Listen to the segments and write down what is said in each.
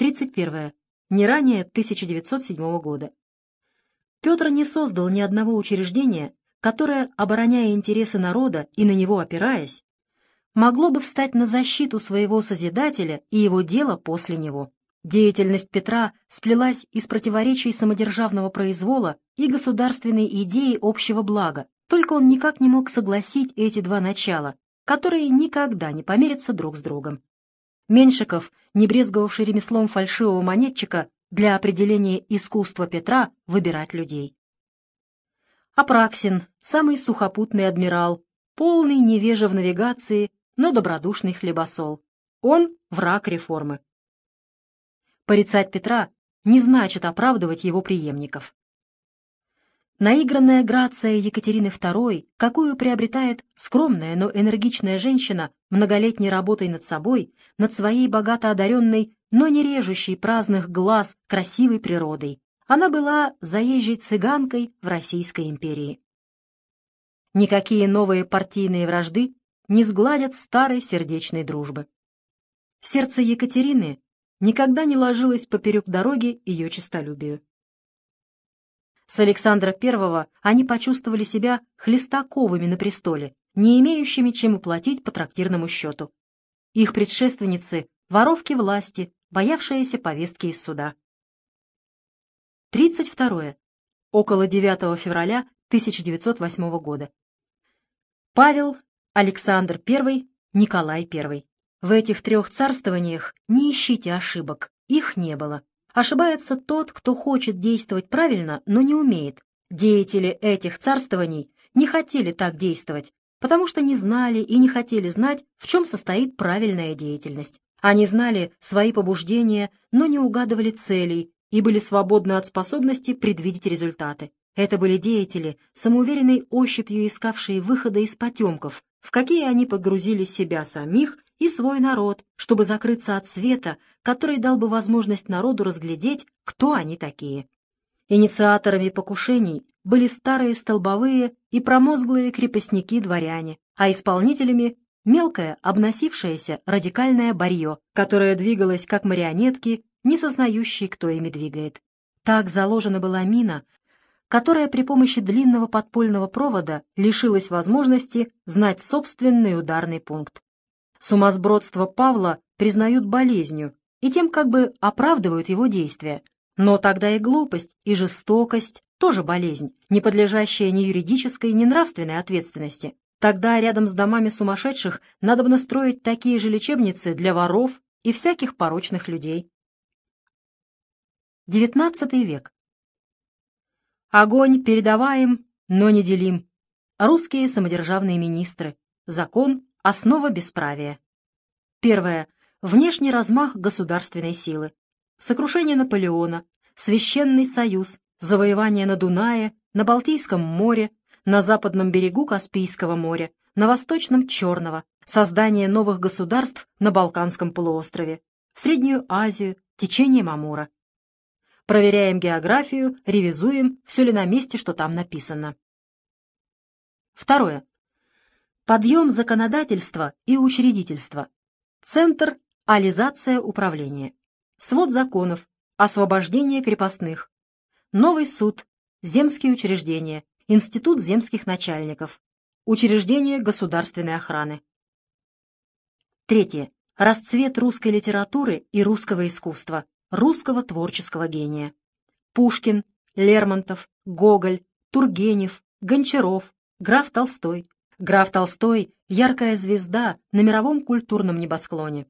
31. Не ранее 1907 года. Петр не создал ни одного учреждения, которое, обороняя интересы народа и на него опираясь, могло бы встать на защиту своего Созидателя и его дела после него. Деятельность Петра сплелась из противоречий самодержавного произвола и государственной идеи общего блага, только он никак не мог согласить эти два начала, которые никогда не померятся друг с другом. Меньшиков, не брезговавший ремеслом фальшивого монетчика, для определения искусства Петра выбирать людей. Апраксин, самый сухопутный адмирал, полный невежа в навигации, но добродушный хлебосол. Он враг реформы. Порицать Петра не значит оправдывать его преемников. Наигранная грация Екатерины II, какую приобретает скромная, но энергичная женщина, многолетней работой над собой, над своей богато одаренной, но не режущей праздных глаз красивой природой. Она была заезжей цыганкой в Российской империи. Никакие новые партийные вражды не сгладят старой сердечной дружбы. Сердце Екатерины никогда не ложилось поперек дороги ее честолюбию. С Александра I они почувствовали себя хлестаковыми на престоле, не имеющими чем уплатить по трактирному счету. Их предшественницы — воровки власти, боявшиеся повестки из суда. 32. Около 9 февраля 1908 года. Павел, Александр I, Николай I. В этих трех царствованиях не ищите ошибок, их не было. Ошибается тот, кто хочет действовать правильно, но не умеет. Деятели этих царствований не хотели так действовать, потому что не знали и не хотели знать, в чем состоит правильная деятельность. Они знали свои побуждения, но не угадывали целей и были свободны от способности предвидеть результаты. Это были деятели, самоуверенной ощупью искавшие выхода из потемков, в какие они погрузили себя самих и свой народ, чтобы закрыться от света, который дал бы возможность народу разглядеть, кто они такие. Инициаторами покушений были старые столбовые и промозглые крепостники-дворяне, а исполнителями — мелкое, обносившееся радикальное барье, которое двигалось как марионетки, не сознающие, кто ими двигает. Так заложена была мина, которая при помощи длинного подпольного провода лишилась возможности знать собственный ударный пункт. Сумасбродство Павла признают болезнью и тем как бы оправдывают его действия. Но тогда и глупость, и жестокость тоже болезнь, не подлежащая ни юридической, ни нравственной ответственности. Тогда рядом с домами сумасшедших надо бы настроить такие же лечебницы для воров и всяких порочных людей. XIX век. Огонь передаваем, но не делим. Русские самодержавные министры. Закон Основа бесправия. Первое. Внешний размах государственной силы. Сокрушение Наполеона, Священный Союз, завоевание на Дунае, на Балтийском море, на западном берегу Каспийского моря, на восточном Черного, создание новых государств на Балканском полуострове, в Среднюю Азию, течение Амура. Проверяем географию, ревизуем, все ли на месте, что там написано. Второе. Подъем законодательства и учредительства. Центр – ализация управления. Свод законов. Освобождение крепостных. Новый суд. Земские учреждения. Институт земских начальников. Учреждение государственной охраны. Третье. Расцвет русской литературы и русского искусства, русского творческого гения. Пушкин, Лермонтов, Гоголь, Тургенев, Гончаров, граф Толстой, Граф Толстой — яркая звезда на мировом культурном небосклоне.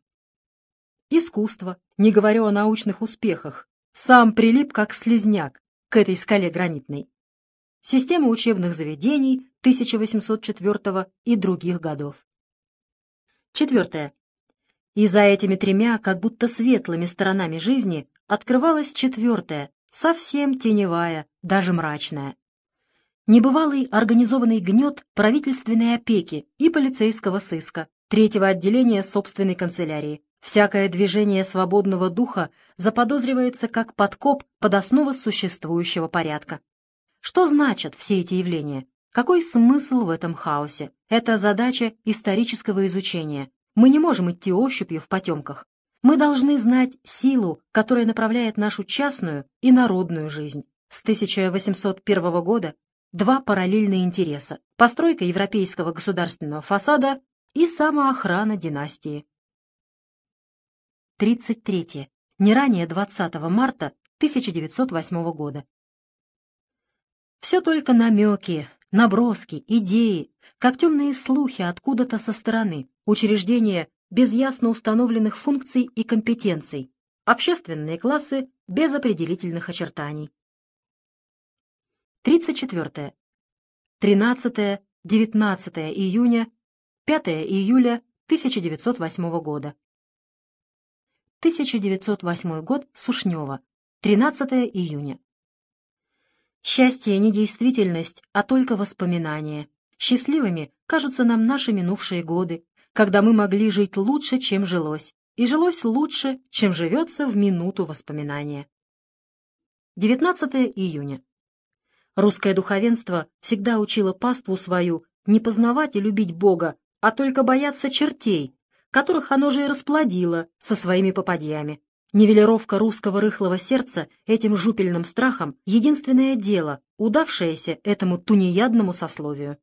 Искусство, не говорю о научных успехах, сам прилип как слезняк к этой скале гранитной. Система учебных заведений 1804 и других годов. Четвертое. И за этими тремя, как будто светлыми сторонами жизни, открывалась четвертая, совсем теневая, даже мрачная небывалый организованный гнет правительственной опеки и полицейского сыска, третьего отделения собственной канцелярии. Всякое движение свободного духа заподозривается как подкоп под основу существующего порядка. Что значат все эти явления? Какой смысл в этом хаосе? Это задача исторического изучения. Мы не можем идти ощупью в потемках. Мы должны знать силу, которая направляет нашу частную и народную жизнь. С 1801 года два параллельные интереса – постройка европейского государственного фасада и самоохрана династии. 33. Не ранее 20 марта 1908 года. Все только намеки, наброски, идеи, как темные слухи откуда-то со стороны, учреждения без ясно установленных функций и компетенций, общественные классы без определительных очертаний. 34. 13-19 июня, 5 июля 1908 года. 1908 год, Сушнева, 13 июня. Счастье не действительность, а только воспоминания. Счастливыми кажутся нам наши минувшие годы, когда мы могли жить лучше, чем жилось, и жилось лучше, чем живется в минуту воспоминания. 19 июня. Русское духовенство всегда учило паству свою не познавать и любить Бога, а только бояться чертей, которых оно же и расплодило со своими попадьями. Нивелировка русского рыхлого сердца этим жупельным страхом — единственное дело, удавшееся этому тунеядному сословию.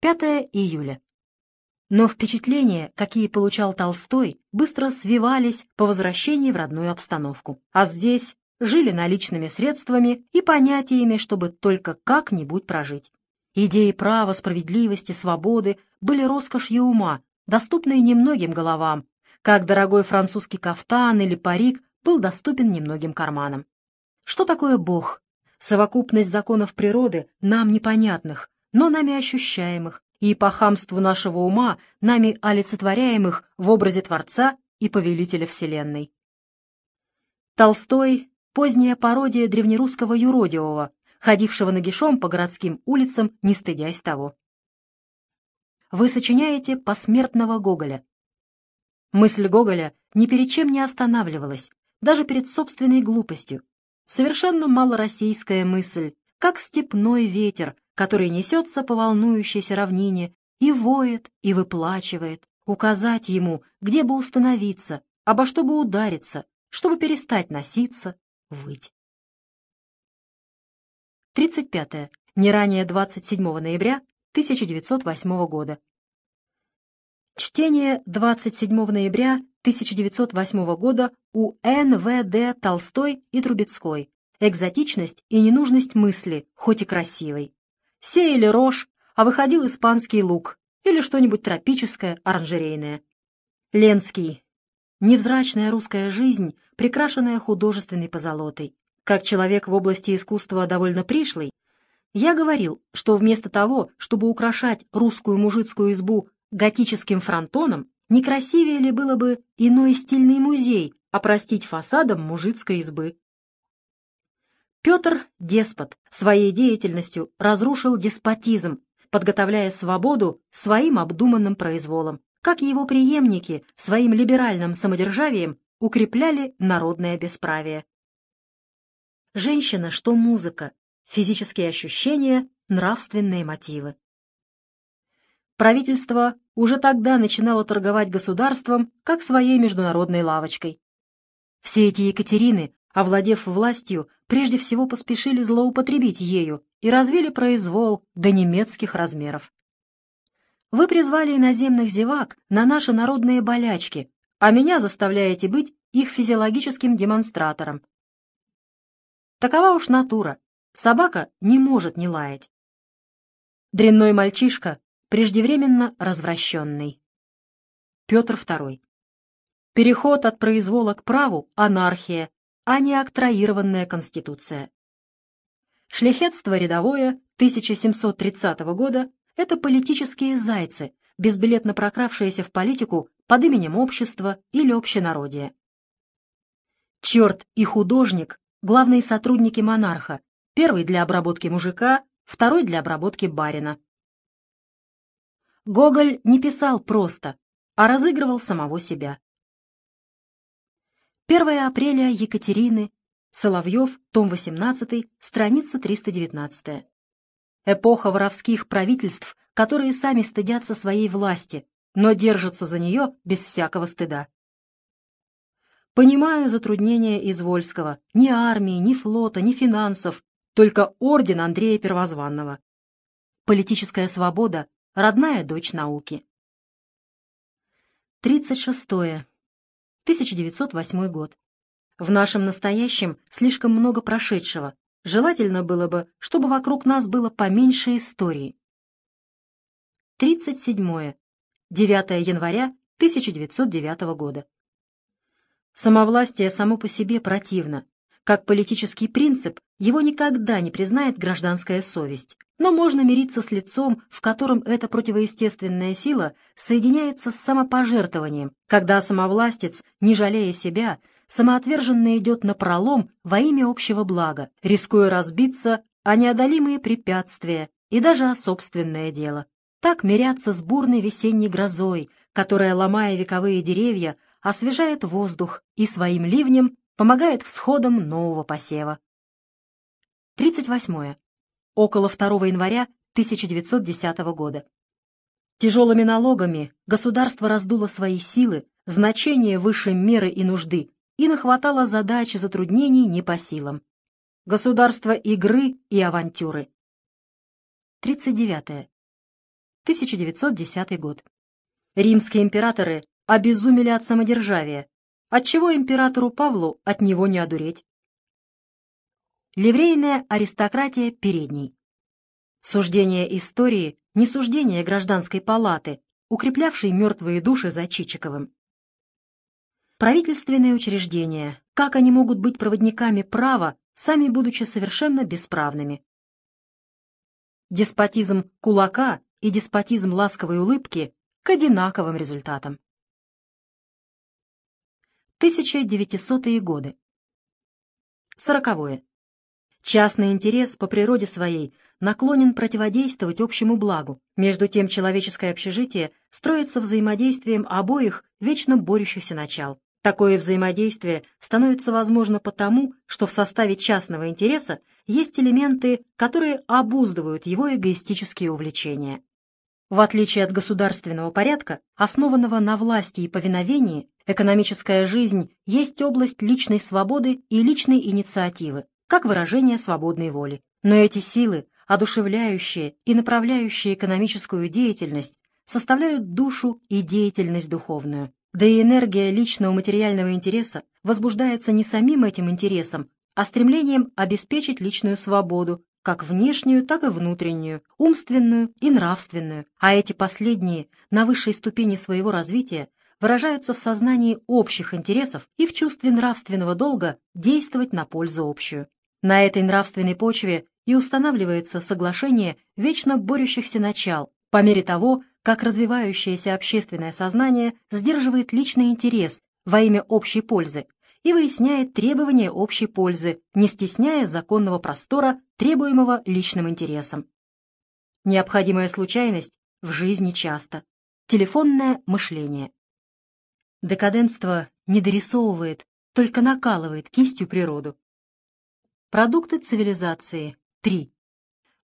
5 июля. Но впечатления, какие получал Толстой, быстро свивались по возвращении в родную обстановку. А здесь жили наличными средствами и понятиями, чтобы только как-нибудь прожить. Идеи права, справедливости, свободы были роскошью ума, доступной немногим головам, как дорогой французский кафтан или парик был доступен немногим карманам. Что такое Бог? Совокупность законов природы, нам непонятных, но нами ощущаемых, и по хамству нашего ума, нами олицетворяемых в образе Творца и Повелителя Вселенной. Толстой — поздняя пародия древнерусского юродивого, ходившего нагишом по городским улицам, не стыдясь того. Вы сочиняете посмертного Гоголя, Мысль Гоголя ни перед чем не останавливалась, даже перед собственной глупостью. Совершенно малороссийская мысль, как степной ветер, который несется по волнующейся равнине и воет, и выплачивает, указать ему, где бы установиться, обо что бы удариться, чтобы перестать носиться, выть. 35. Не ранее 27 ноября 1908 года. Чтение 27 ноября 1908 года у Н.В.Д. Толстой и Трубецкой. Экзотичность и ненужность мысли, хоть и красивой. Сеяли рожь, а выходил испанский лук или что-нибудь тропическое, оранжерейное. Ленский. Невзрачная русская жизнь, прикрашенная художественной позолотой. Как человек в области искусства довольно пришлый, я говорил, что вместо того, чтобы украшать русскую мужицкую избу готическим фронтоном, не красивее ли было бы иной стильный музей опростить фасадом мужицкой избы? Петр — деспот, своей деятельностью разрушил деспотизм, подготовляя свободу своим обдуманным произволом, как его преемники своим либеральным самодержавием укрепляли народное бесправие. Женщина, что музыка, физические ощущения, нравственные мотивы. Правительство уже тогда начинало торговать государством как своей международной лавочкой. Все эти Екатерины, овладев властью, прежде всего поспешили злоупотребить ею и развили произвол до немецких размеров. Вы призвали иноземных зевак на наши народные болячки, а меня заставляете быть их физиологическим демонстратором. Такова уж натура. Собака не может не лаять. Дрянной мальчишка преждевременно развращенный. Петр II. Переход от произвола к праву – анархия, а не октроированная конституция. Шляхетство рядовое 1730 года – это политические зайцы, безбилетно прокравшиеся в политику под именем общества или общенародия. Черт и художник – главные сотрудники монарха, первый для обработки мужика, второй для обработки барина. Гоголь не писал просто, а разыгрывал самого себя. 1 апреля Екатерины, Соловьев, том 18, страница 319. Эпоха воровских правительств, которые сами стыдятся своей власти, но держатся за нее без всякого стыда. Понимаю затруднения Извольского. Ни армии, ни флота, ни финансов, только орден Андрея Первозванного. Политическая свобода — родная дочь науки. 36. 1908 год. В нашем настоящем слишком много прошедшего. Желательно было бы, чтобы вокруг нас было поменьше истории. 37. 9 января 1909 года. Самовластие само по себе противно. Как политический принцип, его никогда не признает гражданская совесть. Но можно мириться с лицом, в котором эта противоестественная сила соединяется с самопожертвованием, когда самовластец, не жалея себя, самоотверженно идет на пролом во имя общего блага, рискуя разбиться о неодолимые препятствия и даже о собственное дело. Так мирятся с бурной весенней грозой, которая, ломая вековые деревья, освежает воздух и своим ливнем помогает всходам нового посева. 38. Около 2 января 1910 года. Тяжелыми налогами государство раздуло свои силы, значение выше меры и нужды, и нахватало задач и затруднений не по силам. Государство игры и авантюры. 39. 1910 год. Римские императоры обезумели от самодержавия, отчего императору Павлу от него не одуреть. Ливрейная аристократия передней. Суждение истории — не суждение гражданской палаты, укреплявшей мертвые души за Чичиковым. Правительственные учреждения, как они могут быть проводниками права, сами будучи совершенно бесправными? Деспотизм кулака и деспотизм ласковой улыбки к одинаковым результатам. 1900-е годы. Сороковое. Частный интерес по природе своей наклонен противодействовать общему благу. Между тем человеческое общежитие строится взаимодействием обоих вечно борющихся начал. Такое взаимодействие становится возможно потому, что в составе частного интереса есть элементы, которые обуздывают его эгоистические увлечения. В отличие от государственного порядка, основанного на власти и повиновении, экономическая жизнь есть область личной свободы и личной инициативы, как выражение свободной воли. Но эти силы, одушевляющие и направляющие экономическую деятельность, составляют душу и деятельность духовную. Да и энергия личного материального интереса возбуждается не самим этим интересом, а стремлением обеспечить личную свободу, как внешнюю, так и внутреннюю, умственную и нравственную, а эти последние на высшей ступени своего развития выражаются в сознании общих интересов и в чувстве нравственного долга действовать на пользу общую. На этой нравственной почве и устанавливается соглашение вечно борющихся начал, по мере того, как развивающееся общественное сознание сдерживает личный интерес во имя общей пользы и выясняет требования общей пользы, не стесняя законного простора, требуемого личным интересом. Необходимая случайность в жизни часто. Телефонное мышление. Декаденство не дорисовывает, только накалывает кистью природу. Продукты цивилизации. 3.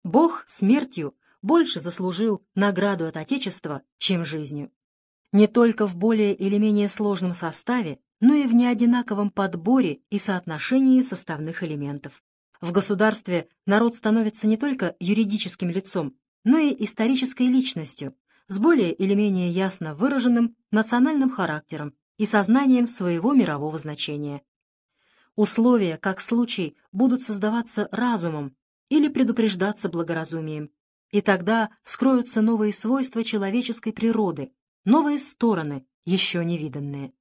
Бог смертью больше заслужил награду от Отечества, чем жизнью. Не только в более или менее сложном составе, но и в неодинаковом подборе и соотношении составных элементов. В государстве народ становится не только юридическим лицом, но и исторической личностью, с более или менее ясно выраженным национальным характером и сознанием своего мирового значения. Условия, как случай, будут создаваться разумом или предупреждаться благоразумием, и тогда вскроются новые свойства человеческой природы, новые стороны, еще невиданные.